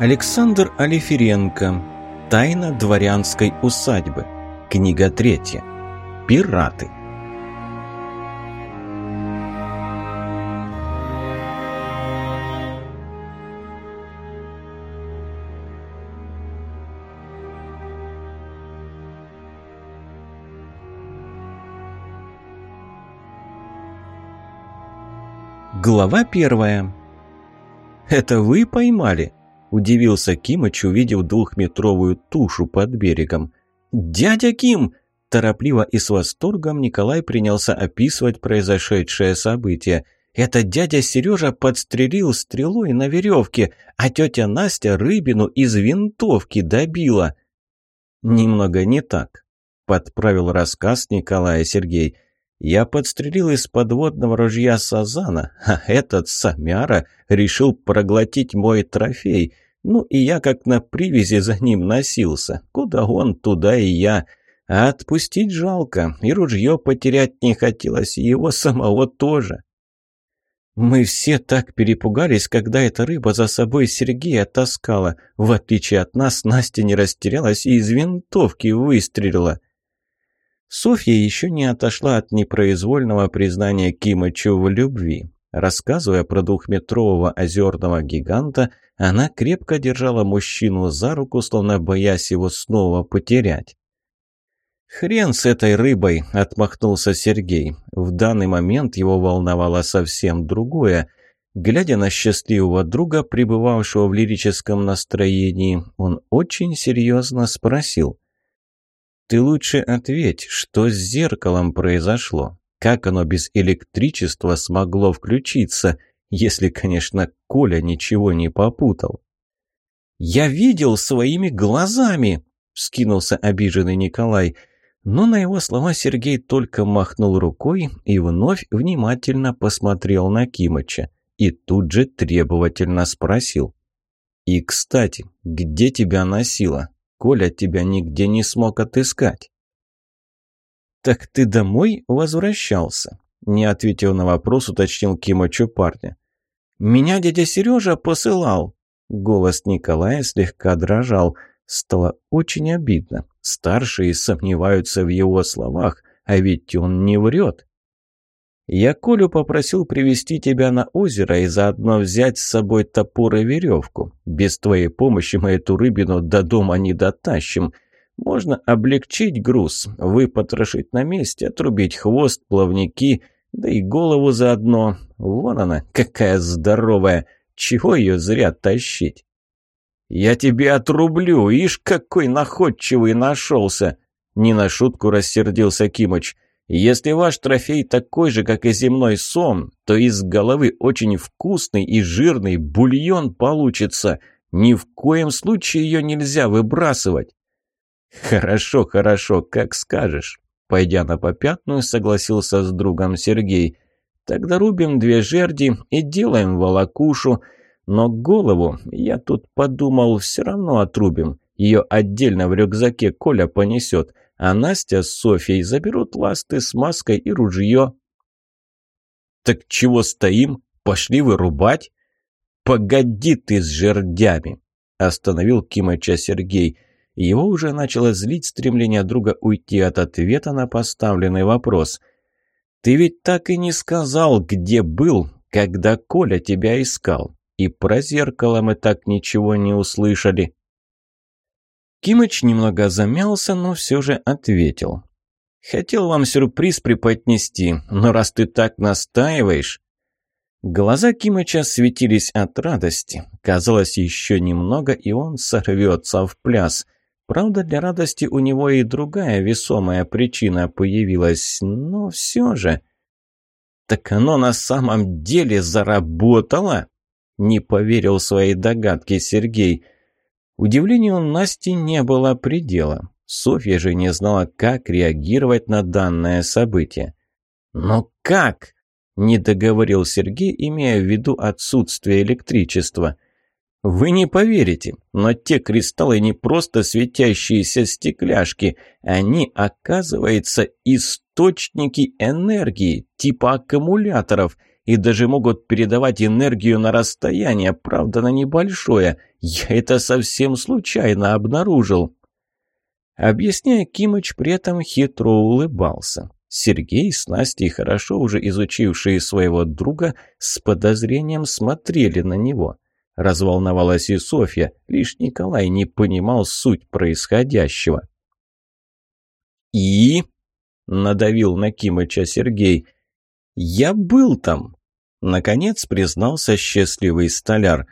Александр Алиференко. Тайна дворянской усадьбы. Книга третья. Пираты. Глава первая. «Это вы поймали?» – удивился Кимыч, увидев двухметровую тушу под берегом. «Дядя Ким!» – торопливо и с восторгом Николай принялся описывать произошедшее событие. «Это дядя Сережа подстрелил стрелой на веревке, а тетя Настя рыбину из винтовки добила». «Немного не так», – подправил рассказ Николая Сергей – я подстрелил из подводного ружья Сазана, а этот Самяра решил проглотить мой трофей. Ну и я как на привязи за ним носился. Куда он, туда и я. А отпустить жалко, и ружье потерять не хотелось, и его самого тоже. Мы все так перепугались, когда эта рыба за собой Сергея таскала. В отличие от нас, Настя не растерялась и из винтовки выстрелила. Софья еще не отошла от непроизвольного признания Кимычу в любви. Рассказывая про двухметрового озерного гиганта, она крепко держала мужчину за руку, словно боясь его снова потерять. «Хрен с этой рыбой!» – отмахнулся Сергей. В данный момент его волновало совсем другое. Глядя на счастливого друга, пребывавшего в лирическом настроении, он очень серьезно спросил – ты лучше ответь, что с зеркалом произошло? Как оно без электричества смогло включиться, если, конечно, Коля ничего не попутал? «Я видел своими глазами!» – вскинулся обиженный Николай. Но на его слова Сергей только махнул рукой и вновь внимательно посмотрел на Кимыча. И тут же требовательно спросил. «И, кстати, где тебя носило? Коля тебя нигде не смог отыскать». «Так ты домой возвращался?» Не ответил на вопрос, уточнил Кимочу парня. «Меня дядя Сережа посылал». Голос Николая слегка дрожал. Стало очень обидно. Старшие сомневаются в его словах, а ведь он не врет. Я Колю попросил привести тебя на озеро и заодно взять с собой топор и веревку. Без твоей помощи мы эту рыбину до дома не дотащим. Можно облегчить груз, выпотрошить на месте, отрубить хвост, плавники, да и голову заодно. Вон она, какая здоровая. Чего ее зря тащить? «Я тебе отрублю, ишь, какой находчивый нашелся!» Не на шутку рассердился Кимыч – если ваш трофей такой же, как и земной сом, то из головы очень вкусный и жирный бульон получится. Ни в коем случае ее нельзя выбрасывать. Хорошо, хорошо, как скажешь. Пойдя на попятную, согласился с другом Сергей. Тогда рубим две жерди и делаем волокушу. Но голову, я тут подумал, все равно отрубим. Ее отдельно в рюкзаке Коля понесет а Настя с Софьей заберут ласты с маской и ружье. «Так чего стоим? Пошли вырубать?» «Погоди ты с жердями!» – остановил Кимыча Сергей. Его уже начало злить стремление друга уйти от ответа на поставленный вопрос. «Ты ведь так и не сказал, где был, когда Коля тебя искал. И про зеркало мы так ничего не услышали». Кимыч немного замялся, но все же ответил. «Хотел вам сюрприз преподнести, но раз ты так настаиваешь...» Глаза Кимыча светились от радости. Казалось, еще немного, и он сорвется в пляс. Правда, для радости у него и другая весомая причина появилась, но все же... «Так оно на самом деле заработало?» Не поверил своей догадке Сергей – Удивлению Насти не было предела. Софья же не знала, как реагировать на данное событие. «Но как?» – не договорил Сергей, имея в виду отсутствие электричества. «Вы не поверите, но те кристаллы не просто светящиеся стекляшки. Они, оказывается, источники энергии, типа аккумуляторов. и даже могут передавать энергию на расстояние, правда, на небольшое. Я это совсем случайно обнаружил». Объясняя, Кимыч при этом хитро улыбался. Сергей с Настей, хорошо уже изучившие своего друга, с подозрением смотрели на него. Разволновалась и Софья, лишь Николай не понимал суть происходящего. «И?» – надавил на Кимыча Сергей. «Я был там!» – наконец признался счастливый столяр.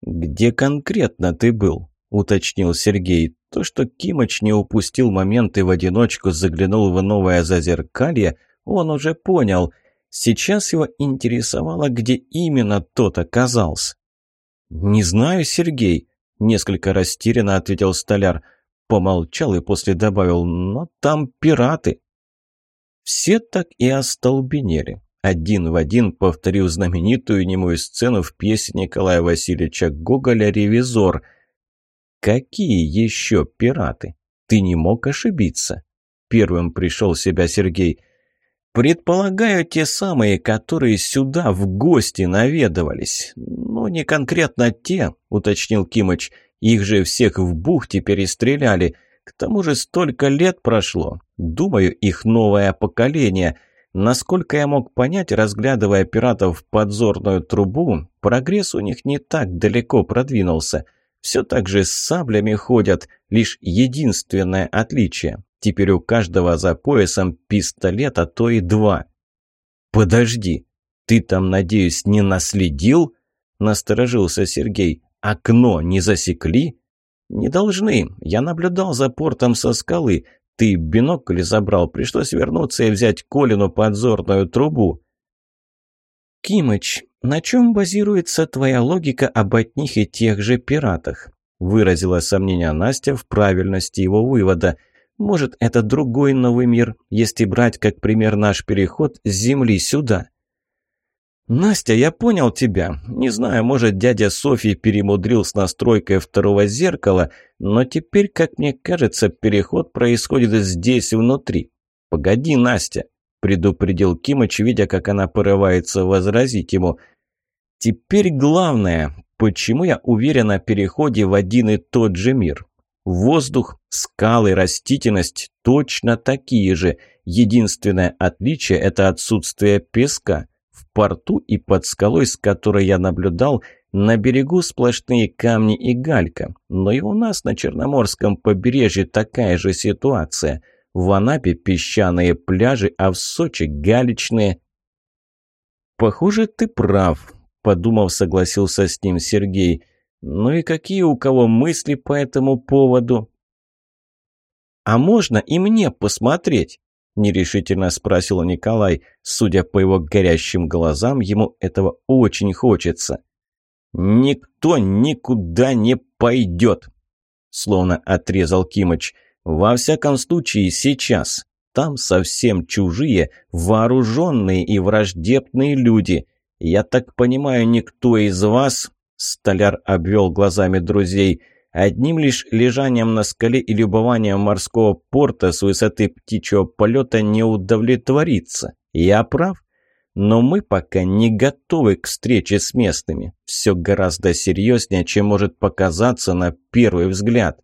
«Где конкретно ты был?» – уточнил Сергей. То, что Кимыч не упустил момент и в одиночку заглянул в новое зазеркалье, он уже понял. Сейчас его интересовало, где именно тот оказался. «Не знаю, Сергей», – несколько растерянно ответил столяр. Помолчал и после добавил, «но там пираты». Все так и остолбенели. Один в один повторил знаменитую немую сцену в пьесе Николая Васильевича Гоголя «Ревизор», «Какие еще пираты? Ты не мог ошибиться?» Первым пришел в себя Сергей. «Предполагаю, те самые, которые сюда в гости наведывались. Ну, не конкретно те», — уточнил Кимыч. «Их же всех в бухте перестреляли. К тому же столько лет прошло. Думаю, их новое поколение». Насколько я мог понять, разглядывая пиратов в подзорную трубу, прогресс у них не так далеко продвинулся – все так же с саблями ходят, лишь единственное отличие. Теперь у каждого за поясом пистолет, а то и два. «Подожди, ты там, надеюсь, не наследил?» Насторожился Сергей. «Окно не засекли?» «Не должны. Я наблюдал за портом со скалы. Ты бинокль забрал, пришлось вернуться и взять Колину подзорную трубу». «Кимыч, на чем базируется твоя логика об одних и тех же пиратах?» Выразила сомнение Настя в правильности его вывода. «Может, это другой новый мир, если брать как пример наш переход с Земли сюда?» «Настя, я понял тебя. Не знаю, может, дядя Софий перемудрил с настройкой второго зеркала, но теперь, как мне кажется, переход происходит здесь, внутри. Погоди, Настя предупредил Кимыч, видя, как она порывается возразить ему. «Теперь главное, почему я уверен о переходе в один и тот же мир? Воздух, скалы, растительность точно такие же. Единственное отличие – это отсутствие песка. В порту и под скалой, с которой я наблюдал, на берегу сплошные камни и галька. Но и у нас на Черноморском побережье такая же ситуация – в Анапе песчаные пляжи, а в Сочи галечные. «Похоже, ты прав», – подумав, согласился с ним Сергей. «Ну и какие у кого мысли по этому поводу?» «А можно и мне посмотреть?» – нерешительно спросил Николай. Судя по его горящим глазам, ему этого очень хочется. «Никто никуда не пойдет!» – словно отрезал Кимыч. Во всяком случае, сейчас. Там совсем чужие, вооруженные и враждебные люди. Я так понимаю, никто из вас...» Столяр обвел глазами друзей. «Одним лишь лежанием на скале и любованием морского порта с высоты птичьего полета не удовлетворится. Я прав?» Но мы пока не готовы к встрече с местными. Все гораздо серьезнее, чем может показаться на первый взгляд.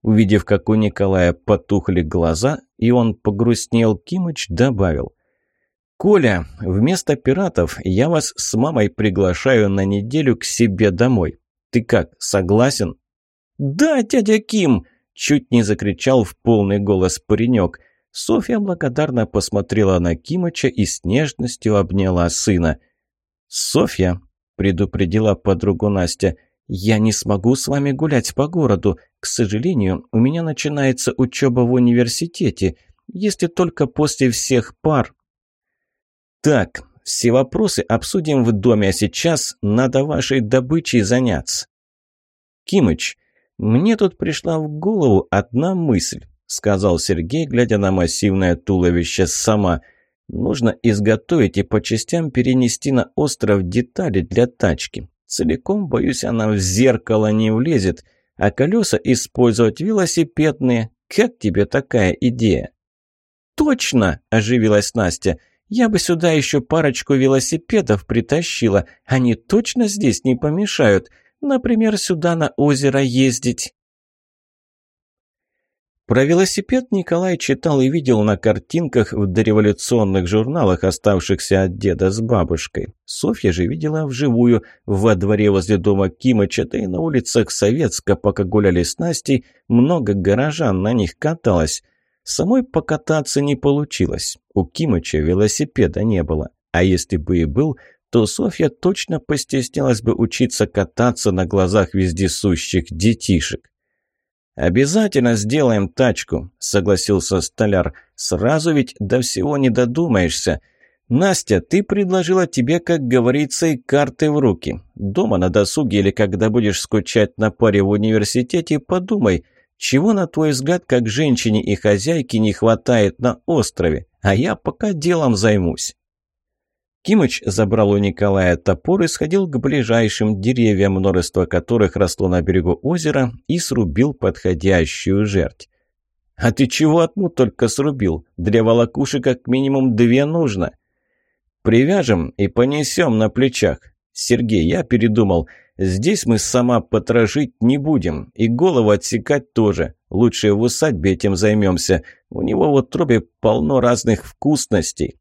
Увидев, как у Николая потухли глаза, и он погрустнел, Кимыч добавил. «Коля, вместо пиратов я вас с мамой приглашаю на неделю к себе домой. Ты как, согласен?» «Да, дядя Ким!» – чуть не закричал в полный голос паренек. Софья благодарно посмотрела на Кимыча и с нежностью обняла сына. «Софья», – предупредила подругу Настя, – «Я не смогу с вами гулять по городу. К сожалению, у меня начинается учеба в университете, если только после всех пар». «Так, все вопросы обсудим в доме, а сейчас надо вашей добычей заняться». «Кимыч, мне тут пришла в голову одна мысль», — сказал Сергей, глядя на массивное туловище сама. «Нужно изготовить и по частям перенести на остров детали для тачки. Целиком, боюсь, она в зеркало не влезет, а колеса использовать велосипедные. Как тебе такая идея?» «Точно!» – оживилась Настя. Я бы сюда еще парочку велосипедов притащила. Они точно здесь не помешают. Например, сюда на озеро ездить». Про велосипед Николай читал и видел на картинках в дореволюционных журналах, оставшихся от деда с бабушкой. Софья же видела вживую во дворе возле дома Кимыча, да и на улицах Советска, пока гуляли с Настей, много горожан на них каталось. Самой покататься не получилось. У Кимыча велосипеда не было. А если бы и был, то Софья точно постеснялась бы учиться кататься на глазах вездесущих детишек. «Обязательно сделаем тачку», — согласился столяр. «Сразу ведь до всего не додумаешься. Настя, ты предложила тебе, как говорится, и карты в руки. Дома на досуге или когда будешь скучать на паре в университете, подумай, чего, на твой взгляд, как женщине и хозяйке не хватает на острове, а я пока делом займусь». Кимыч забрал у Николая топор и сходил к ближайшим деревьям, множество которых росло на берегу озера, и срубил подходящую жерть. «А ты чего отму только срубил? Древолокуши как минимум две нужно». «Привяжем и понесем на плечах. Сергей, я передумал. Здесь мы сама потрошить не будем, и голову отсекать тоже. Лучше в усадьбе этим займемся. У него в утробе полно разных вкусностей».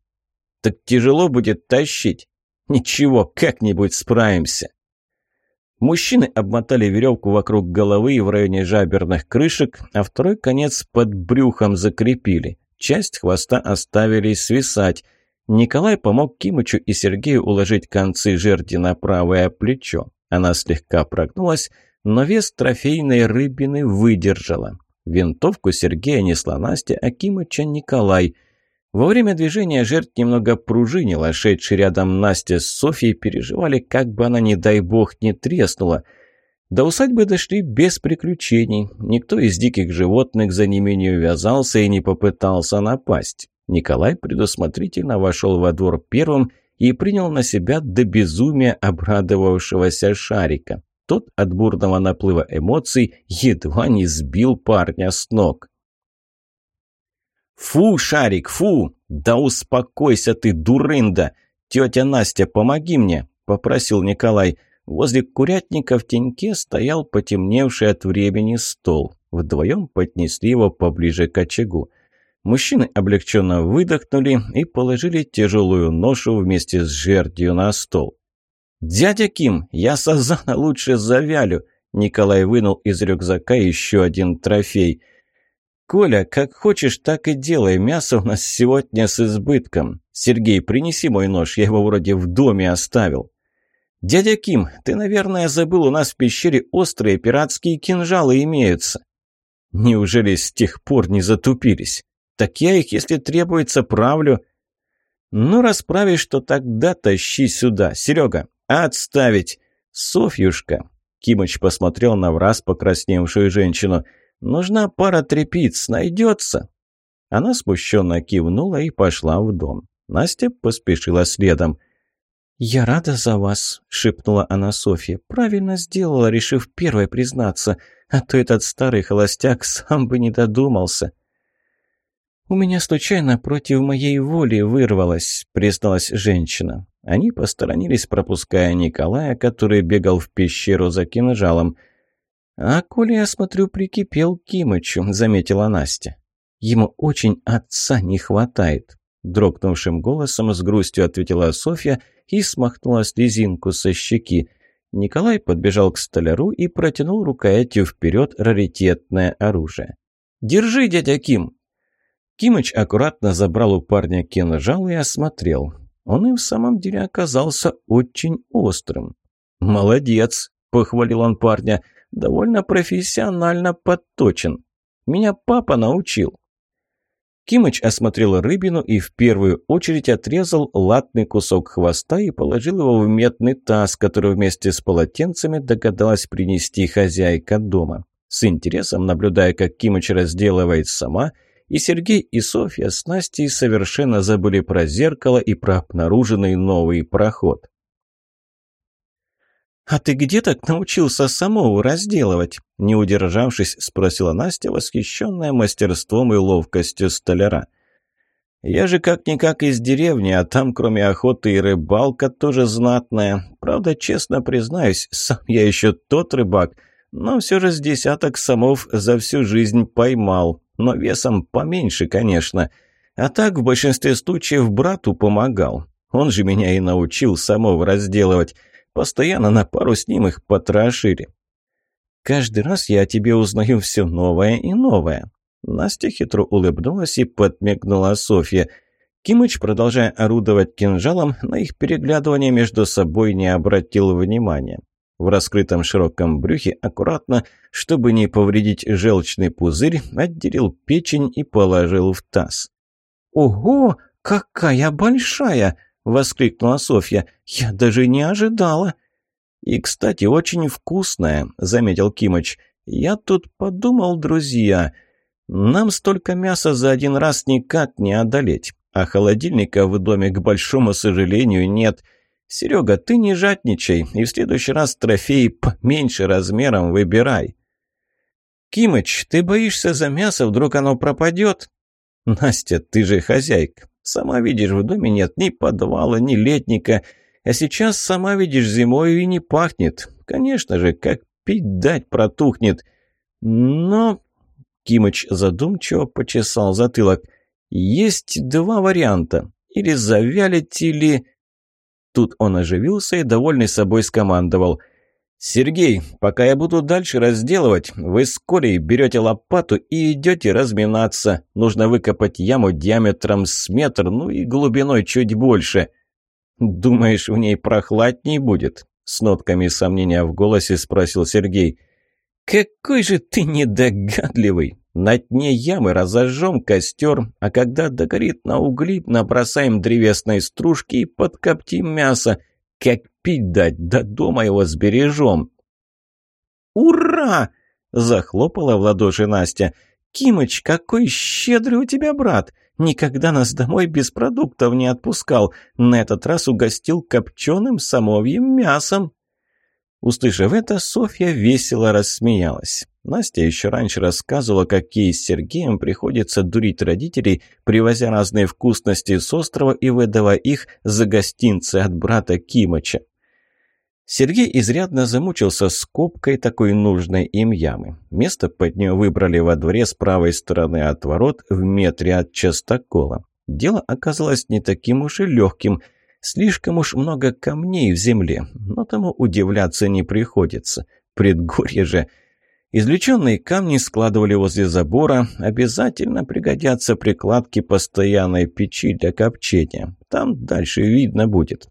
Так тяжело будет тащить. Ничего, как-нибудь справимся. Мужчины обмотали веревку вокруг головы и в районе жаберных крышек, а второй конец под брюхом закрепили. Часть хвоста оставили свисать. Николай помог Кимычу и Сергею уложить концы жерди на правое плечо. Она слегка прогнулась, но вес трофейной рыбины выдержала. Винтовку Сергея несла Настя, а Кимыча Николай – во время движения жертв немного пружинила, шедшие рядом Настя с Софьей переживали, как бы она, не дай бог, не треснула. До усадьбы дошли без приключений. Никто из диких животных за ними не увязался и не попытался напасть. Николай предусмотрительно вошел во двор первым и принял на себя до безумия обрадовавшегося шарика. Тот от бурного наплыва эмоций едва не сбил парня с ног. «Фу, Шарик, фу! Да успокойся ты, дурында! Тетя Настя, помоги мне!» – попросил Николай. Возле курятника в теньке стоял потемневший от времени стол. Вдвоем поднесли его поближе к очагу. Мужчины облегченно выдохнули и положили тяжелую ношу вместе с жердью на стол. «Дядя Ким, я Сазана лучше завялю!» Николай вынул из рюкзака еще один трофей – «Коля, как хочешь, так и делай. Мясо у нас сегодня с избытком. Сергей, принеси мой нож, я его вроде в доме оставил». «Дядя Ким, ты, наверное, забыл, у нас в пещере острые пиратские кинжалы имеются». «Неужели с тех пор не затупились? Так я их, если требуется, правлю». «Ну, расправишь, то тогда тащи сюда. Серега, отставить!» «Софьюшка!» Кимыч посмотрел на враз покрасневшую женщину – Нужна пара трепиц, найдется?» Она смущенно кивнула и пошла в дом. Настя поспешила следом. «Я рада за вас», — шепнула она Софье. «Правильно сделала, решив первой признаться, а то этот старый холостяк сам бы не додумался». «У меня случайно против моей воли вырвалась», — призналась женщина. Они посторонились, пропуская Николая, который бегал в пещеру за кинжалом. «А Коля, я смотрю, прикипел к Кимычу», — заметила Настя. «Ему очень отца не хватает», — дрогнувшим голосом с грустью ответила Софья и смахнула слезинку со щеки. Николай подбежал к столяру и протянул рукоятью вперед раритетное оружие. «Держи, дядя Ким!» Кимыч аккуратно забрал у парня кинжал и осмотрел. Он и в самом деле оказался очень острым. «Молодец!» — похвалил он парня — довольно профессионально подточен. Меня папа научил». Кимыч осмотрел рыбину и в первую очередь отрезал латный кусок хвоста и положил его в медный таз, который вместе с полотенцами догадалась принести хозяйка дома. С интересом наблюдая, как Кимыч разделывает сама, и Сергей и Софья с Настей совершенно забыли про зеркало и про обнаруженный новый проход. «А ты где так научился самого разделывать?» Не удержавшись, спросила Настя, восхищенная мастерством и ловкостью столяра. Я же как-никак из деревни, а там кроме охоты и рыбалка тоже знатная. Правда, честно признаюсь, сам я еще тот рыбак, но все же с десяток самов за всю жизнь поймал, но весом поменьше, конечно. А так в большинстве случаев брату помогал. Он же меня и научил самов разделывать. Постоянно на пару с ним их потрошили. Каждый раз я о тебе узнаю все новое и новое. Настя хитро улыбнулась и подмигнула Софья. Кимыч, продолжая орудовать кинжалом, на их переглядывание между собой не обратил внимания. В раскрытом широком брюхе аккуратно, чтобы не повредить желчный пузырь, отделил печень и положил в таз. «Ого, какая большая!» — воскликнула Софья. «Я даже не ожидала!» «И, кстати, очень вкусная», — заметил Кимыч. «Я тут подумал, друзья...» Нам столько мяса за один раз никак не одолеть, а холодильника в доме, к большому сожалению, нет. Серега, ты не жадничай, и в следующий раз трофей поменьше размером выбирай. Кимыч, ты боишься за мясо, вдруг оно пропадет? Настя, ты же хозяйка. Сама видишь, в доме нет ни подвала, ни летника. А сейчас, сама видишь, зимой и не пахнет. Конечно же, как пить дать протухнет. Но Кимыч задумчиво почесал затылок. «Есть два варианта. Или завялить, или...» Тут он оживился и, довольный собой, скомандовал. «Сергей, пока я буду дальше разделывать, вы с Колей берете лопату и идете разминаться. Нужно выкопать яму диаметром с метр, ну и глубиной чуть больше. Думаешь, в ней прохладней будет?» С нотками сомнения в голосе спросил Сергей. «Какой же ты недогадливый! На дне ямы разожжем костер, а когда догорит на угли, набросаем древесной стружки и подкоптим мясо. Как пить дать, до дома его сбережем!» «Ура!» – захлопала в ладоши Настя. «Кимыч, какой щедрый у тебя брат! Никогда нас домой без продуктов не отпускал. На этот раз угостил копченым самовьим мясом». Услышав это, Софья весело рассмеялась. Настя еще раньше рассказывала, как ей с Сергеем приходится дурить родителей, привозя разные вкусности с острова и выдавая их за гостинцы от брата Кимыча. Сергей изрядно замучился скобкой такой нужной им ямы. Место под нее выбрали во дворе с правой стороны от ворот в метре от частокола. Дело оказалось не таким уж и легким – Слишком уж много камней в земле, но тому удивляться не приходится. Предгорье же. Извлеченные камни складывали возле забора. Обязательно пригодятся прикладки постоянной печи для копчения. Там дальше видно будет.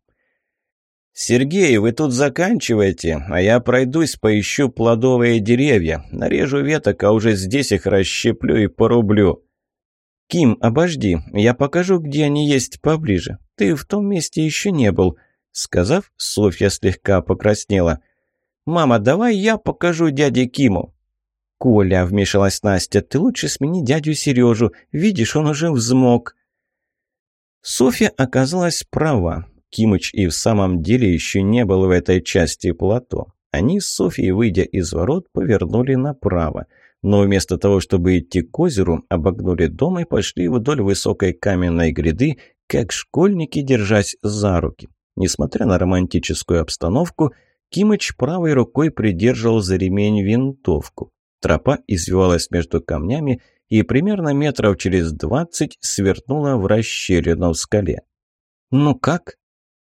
«Сергей, вы тут заканчиваете, а я пройдусь, поищу плодовые деревья. Нарежу веток, а уже здесь их расщеплю и порублю». «Ким, обожди, я покажу, где они есть поближе. Ты в том месте еще не был», — сказав, Софья слегка покраснела. «Мама, давай я покажу дяде Киму». «Коля», — вмешалась Настя, — «ты лучше смени дядю Сережу. Видишь, он уже взмок». Софья оказалась права. Кимыч и в самом деле еще не был в этой части плато. Они с Софьей, выйдя из ворот, повернули направо но вместо того, чтобы идти к озеру, обогнули дом и пошли вдоль высокой каменной гряды, как школьники, держась за руки. Несмотря на романтическую обстановку, Кимыч правой рукой придерживал за ремень винтовку. Тропа извивалась между камнями и примерно метров через двадцать свернула в расщелину в скале. «Ну как?»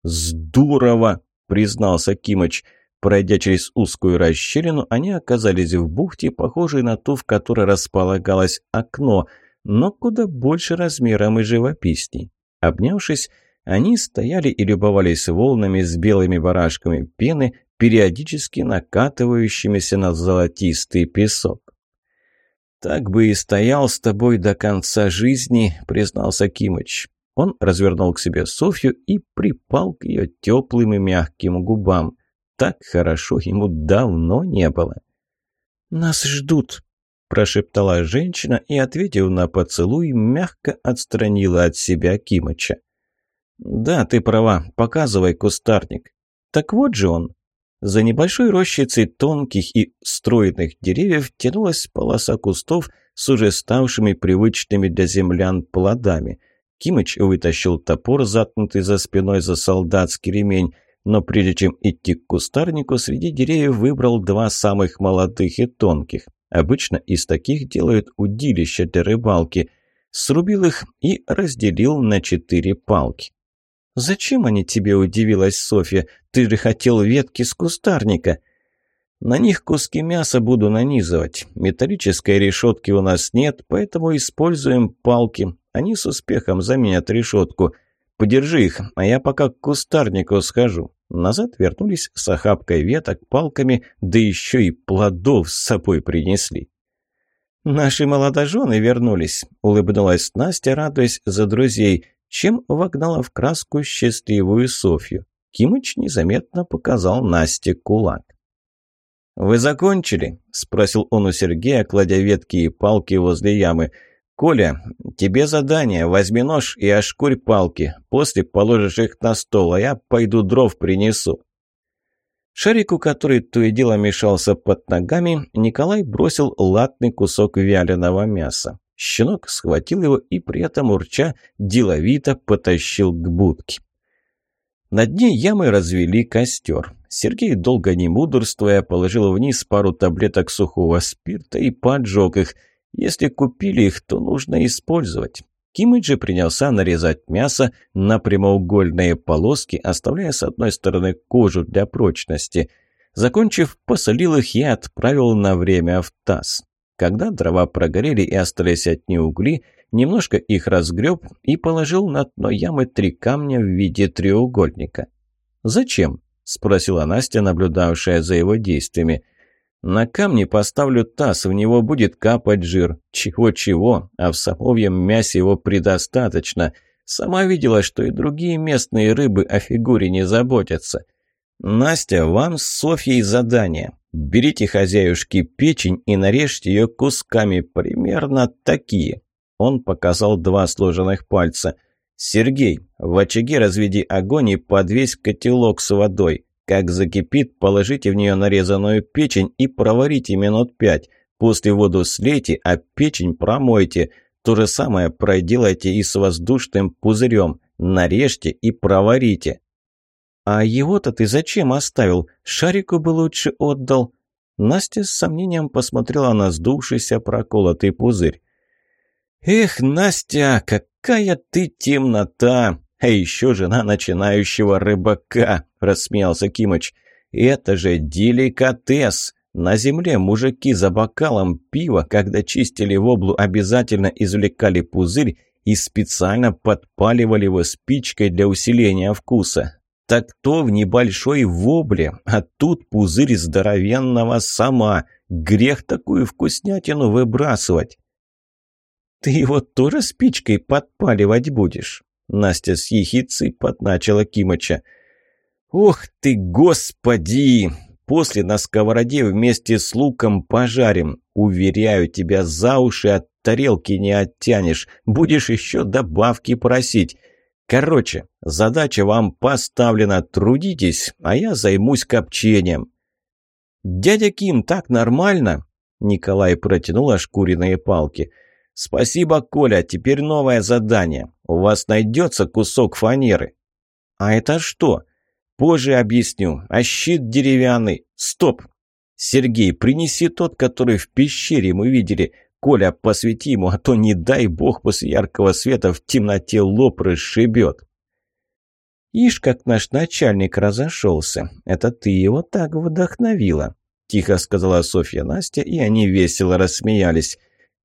«Здорово!» – признался Кимыч – Пройдя через узкую расщелину, они оказались в бухте, похожей на ту, в которой располагалось окно, но куда больше размером и живописней. Обнявшись, они стояли и любовались волнами с белыми барашками пены, периодически накатывающимися на золотистый песок. «Так бы и стоял с тобой до конца жизни», — признался Кимыч. Он развернул к себе Софью и припал к ее теплым и мягким губам. Так хорошо ему давно не было. «Нас ждут», – прошептала женщина и, ответив на поцелуй, мягко отстранила от себя Кимыча. «Да, ты права. Показывай кустарник». «Так вот же он». За небольшой рощицей тонких и стройных деревьев тянулась полоса кустов с уже ставшими привычными для землян плодами. Кимыч вытащил топор, затнутый за спиной за солдатский ремень, но прежде чем идти к кустарнику, среди деревьев выбрал два самых молодых и тонких. Обычно из таких делают удилища для рыбалки. Срубил их и разделил на четыре палки. «Зачем они тебе?» – удивилась Софья. «Ты же хотел ветки с кустарника». «На них куски мяса буду нанизывать. Металлической решетки у нас нет, поэтому используем палки. Они с успехом заменят решетку. Подержи их, а я пока к кустарнику схожу». Назад вернулись с охапкой веток, палками, да еще и плодов с собой принесли. «Наши молодожены вернулись», — улыбнулась Настя, радуясь за друзей чем вогнала в краску счастливую Софью. Кимыч незаметно показал Насте кулак. «Вы закончили?» – спросил он у Сергея, кладя ветки и палки возле ямы. «Коля, тебе задание. Возьми нож и ошкурь палки. После положишь их на стол, а я пойду дров принесу». Шарику, который то и дело мешался под ногами, Николай бросил латный кусок вяленого мяса. Щенок схватил его и при этом урча деловито потащил к будке. На дне ямы развели костер. Сергей, долго не мудрствуя, положил вниз пару таблеток сухого спирта и поджег их. Если купили их, то нужно использовать. Кимыч принялся нарезать мясо на прямоугольные полоски, оставляя с одной стороны кожу для прочности. Закончив, посолил их и отправил на время в таз. Когда дрова прогорели и остались одни угли, немножко их разгреб и положил на дно ямы три камня в виде треугольника. «Зачем?» – спросила Настя, наблюдавшая за его действиями. «На камне поставлю таз, в него будет капать жир. Чего-чего, а в самовьем мясе его предостаточно. Сама видела, что и другие местные рыбы о фигуре не заботятся. Настя, вам с Софьей задание. Берите хозяюшки печень и нарежьте ее кусками, примерно такие. Он показал два сложенных пальца. «Сергей, в очаге разведи огонь и подвесь котелок с водой. Как закипит, положите в нее нарезанную печень и проварите минут пять. После воду слейте, а печень промойте. То же самое проделайте и с воздушным пузырем. Нарежьте и проварите. «А его-то ты зачем оставил? Шарику бы лучше отдал». Настя с сомнением посмотрела на сдувшийся проколотый пузырь. «Эх, Настя, какая ты темнота! А еще жена начинающего рыбака!» – рассмеялся Кимыч. «Это же деликатес! На земле мужики за бокалом пива, когда чистили воблу, обязательно извлекали пузырь и специально подпаливали его спичкой для усиления вкуса. Так то в небольшой вобле, а тут пузырь здоровенного сама. Грех такую вкуснятину выбрасывать. «Ты его тоже спичкой подпаливать будешь?» Настя с ехицей подначила Кимыча. «Ох ты, господи! После на сковороде вместе с луком пожарим. Уверяю тебя, за уши от тарелки не оттянешь. Будешь еще добавки просить. Короче, задача вам поставлена, трудитесь, а я займусь копчением». «Дядя Ким, так нормально?» Николай протянул ошкуренные палки. «Спасибо, Коля, теперь новое задание. У вас найдется кусок фанеры». «А это что?» «Позже объясню. А щит деревянный. Стоп! Сергей, принеси тот, который в пещере мы видели. Коля, посвети ему, а то, не дай бог, после яркого света в темноте лоб расшибет. «Ишь, как наш начальник разошелся. Это ты его так вдохновила», – тихо сказала Софья Настя, и они весело рассмеялись.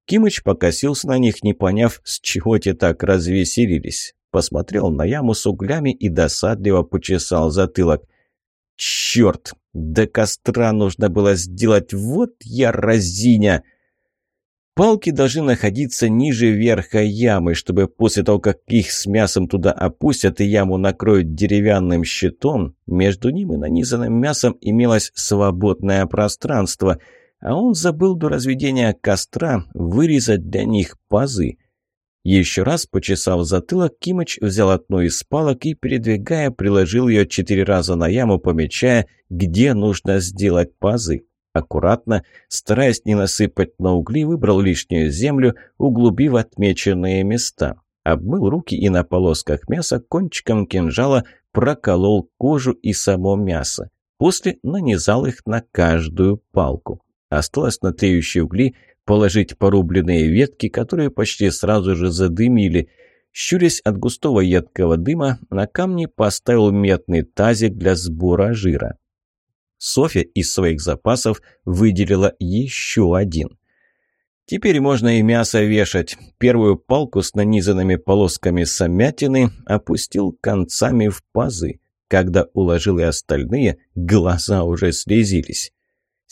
Кимыч покосился на них, не поняв, с чего те так развеселились. Посмотрел на яму с углями и досадливо почесал затылок. «Черт! До костра нужно было сделать, вот я разиня!» Палки должны находиться ниже верха ямы, чтобы после того, как их с мясом туда опустят и яму накроют деревянным щитом, между ним и нанизанным мясом имелось свободное пространство, а он забыл до разведения костра вырезать для них пазы. Еще раз почесав затылок, Кимыч взял одну из палок и, передвигая, приложил ее четыре раза на яму, помечая, где нужно сделать пазы. Аккуратно, стараясь не насыпать на угли, выбрал лишнюю землю, углубив отмеченные места. обмыл руки и на полосках мяса кончиком кинжала проколол кожу и само мясо. После нанизал их на каждую палку. Осталось на тлеющие угли положить порубленные ветки, которые почти сразу же задымили. Щурясь от густого едкого дыма, на камне поставил медный тазик для сбора жира. Софья из своих запасов выделила еще один. Теперь можно и мясо вешать. Первую палку с нанизанными полосками самятины опустил концами в пазы. Когда уложил и остальные, глаза уже слезились.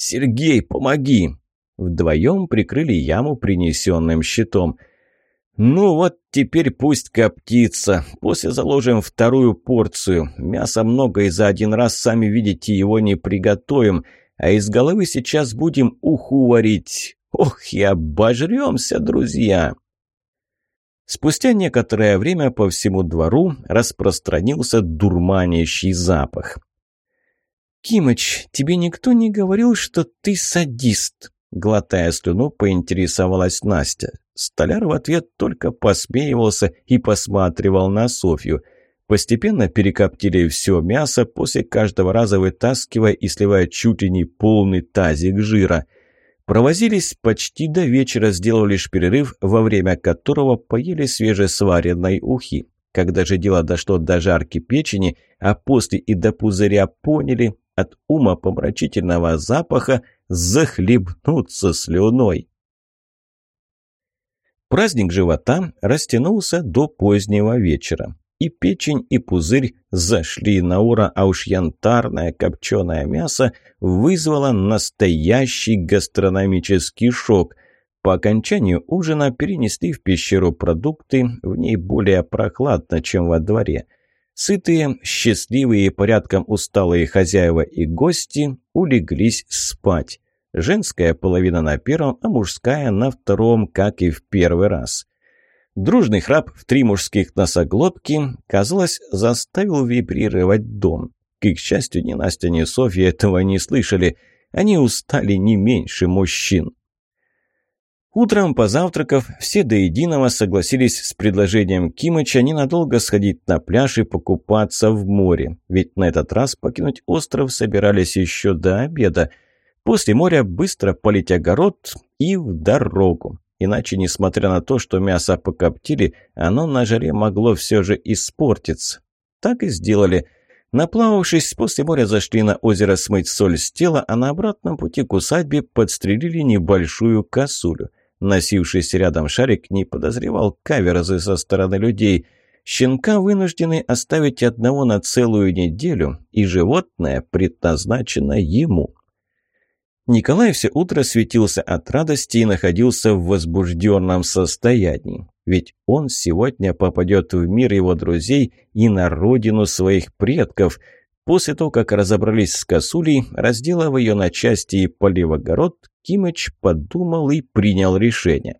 «Сергей, помоги!» Вдвоем прикрыли яму принесенным щитом. «Ну вот теперь пусть коптится. После заложим вторую порцию. Мяса много и за один раз, сами видите, его не приготовим. А из головы сейчас будем уху варить. Ох, и обожремся, друзья!» Спустя некоторое время по всему двору распространился дурманящий запах. «Кимыч, тебе никто не говорил, что ты садист?» Глотая слюну, поинтересовалась Настя. Столяр в ответ только посмеивался и посматривал на Софью. Постепенно перекоптили все мясо, после каждого раза вытаскивая и сливая чуть ли не полный тазик жира. Провозились почти до вечера, сделав лишь перерыв, во время которого поели свежесваренной ухи. Когда же дело дошло до жарки печени, а после и до пузыря поняли, от ума помрачительного запаха захлебнуться слюной. Праздник живота растянулся до позднего вечера. И печень, и пузырь зашли на ура, а уж янтарное копченое мясо вызвало настоящий гастрономический шок. По окончанию ужина перенесли в пещеру продукты, в ней более прохладно, чем во дворе – Сытые, счастливые и порядком усталые хозяева и гости улеглись спать. Женская половина на первом, а мужская на втором, как и в первый раз. Дружный храп в три мужских носоглотки, казалось, заставил вибрировать дом. К их счастью, ни Настя, ни Софья этого не слышали. Они устали не меньше мужчин. Утром, позавтракав, все до единого согласились с предложением Кимыча ненадолго сходить на пляж и покупаться в море, ведь на этот раз покинуть остров собирались еще до обеда. После моря быстро полить огород и в дорогу. Иначе, несмотря на то, что мясо покоптили, оно на жаре могло все же испортиться. Так и сделали. Наплававшись, после моря зашли на озеро смыть соль с тела, а на обратном пути к усадьбе подстрелили небольшую косулю – Носившийся рядом шарик не подозревал каверзы со стороны людей. Щенка вынуждены оставить одного на целую неделю, и животное предназначено ему. Николай все утро светился от радости и находился в возбужденном состоянии. Ведь он сегодня попадет в мир его друзей и на родину своих предков – После того, как разобрались с косулей, разделав ее на части и полив огород, Кимыч подумал и принял решение.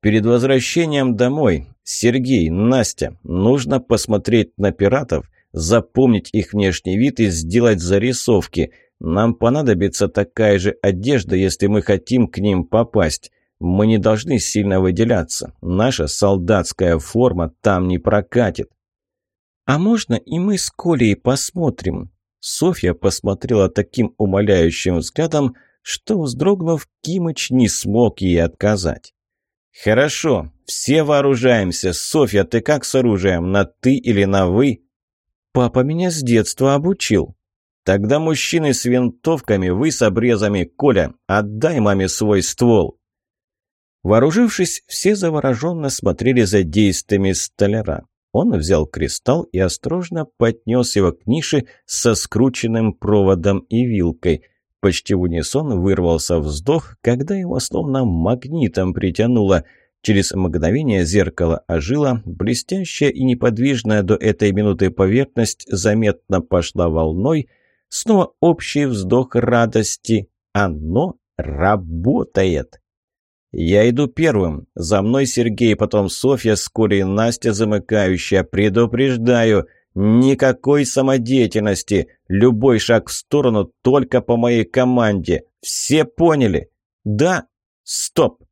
Перед возвращением домой, Сергей, Настя, нужно посмотреть на пиратов, запомнить их внешний вид и сделать зарисовки. Нам понадобится такая же одежда, если мы хотим к ним попасть. Мы не должны сильно выделяться. Наша солдатская форма там не прокатит. «А можно и мы с Колей посмотрим?» Софья посмотрела таким умоляющим взглядом, что, вздрогнув, Кимыч не смог ей отказать. «Хорошо, все вооружаемся. Софья, ты как с оружием, на «ты» или на «вы»?» «Папа меня с детства обучил». «Тогда мужчины с винтовками, вы с обрезами. Коля, отдай маме свой ствол». Вооружившись, все завороженно смотрели за действиями столяра. Он взял кристалл и осторожно поднес его к нише со скрученным проводом и вилкой. Почти в унисон вырвался вздох, когда его словно магнитом притянуло. Через мгновение зеркало ожило, блестящая и неподвижная до этой минуты поверхность заметно пошла волной. Снова общий вздох радости. Оно работает! «Я иду первым. За мной Сергей, потом Софья с Колей, Настя замыкающая. Предупреждаю, никакой самодеятельности. Любой шаг в сторону только по моей команде. Все поняли?» «Да. Стоп!»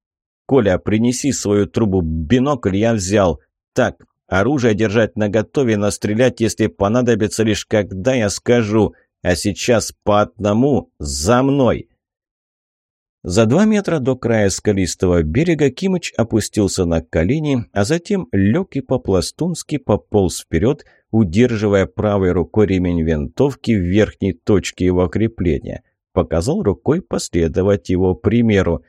Коля, принеси свою трубу, бинокль я взял. Так, оружие держать наготове, но стрелять, если понадобится, лишь когда я скажу. А сейчас по одному за мной!» За два метра до края скалистого берега Кимыч опустился на колени, а затем лег и по-пластунски пополз вперед, удерживая правой рукой ремень винтовки в верхней точке его крепления. Показал рукой последовать его примеру.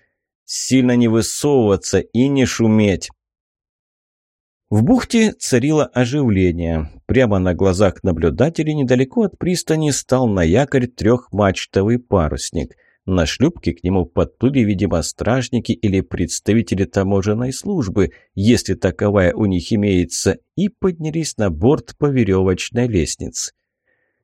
«Сильно не высовываться и не шуметь!» В бухте царило оживление. Прямо на глазах наблюдателей недалеко от пристани стал на якорь трехмачтовый парусник. На шлюпке к нему подплыли, видимо, стражники или представители таможенной службы, если таковая у них имеется, и поднялись на борт по веревочной лестнице.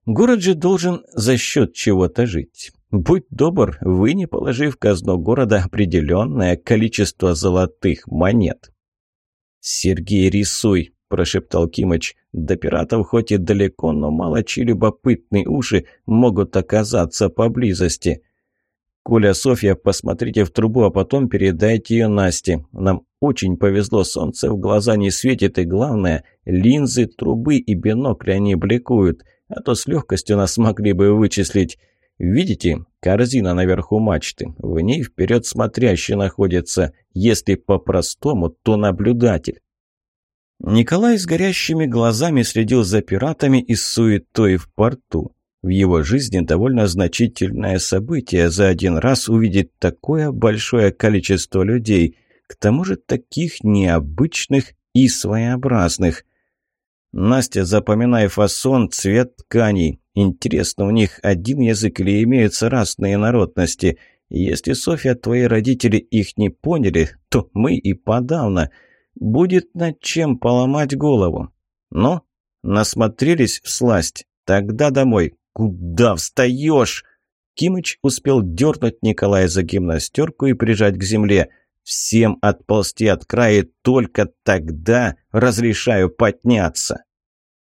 Город же должен за счет чего-то жить. Будь добр, вы не положи в казну города определенное количество золотых монет. «Сергей, рисуй!» – прошептал Кимыч. «До пиратов хоть и далеко, но мало чьи любопытные уши могут оказаться поблизости». «Коля, Софья, посмотрите в трубу, а потом передайте ее Насте. Нам очень повезло, солнце в глаза не светит, и главное, линзы, трубы и бинокли они бликуют, а то с легкостью нас могли бы вычислить. Видите, корзина наверху мачты, в ней вперед смотрящий находится, если по-простому, то наблюдатель». Николай с горящими глазами следил за пиратами и суетой в порту. В его жизни довольно значительное событие за один раз увидеть такое большое количество людей, к тому же таких необычных и своеобразных. «Настя, запоминай фасон, цвет тканей. Интересно, у них один язык или имеются разные народности? Если, Софья, твои родители их не поняли, то мы и подавно. Будет над чем поломать голову. Но насмотрелись в сласть. Тогда домой. «Куда встаешь?» Кимыч успел дернуть Николая за гимнастерку и прижать к земле. «Всем отползти от края, только тогда разрешаю подняться».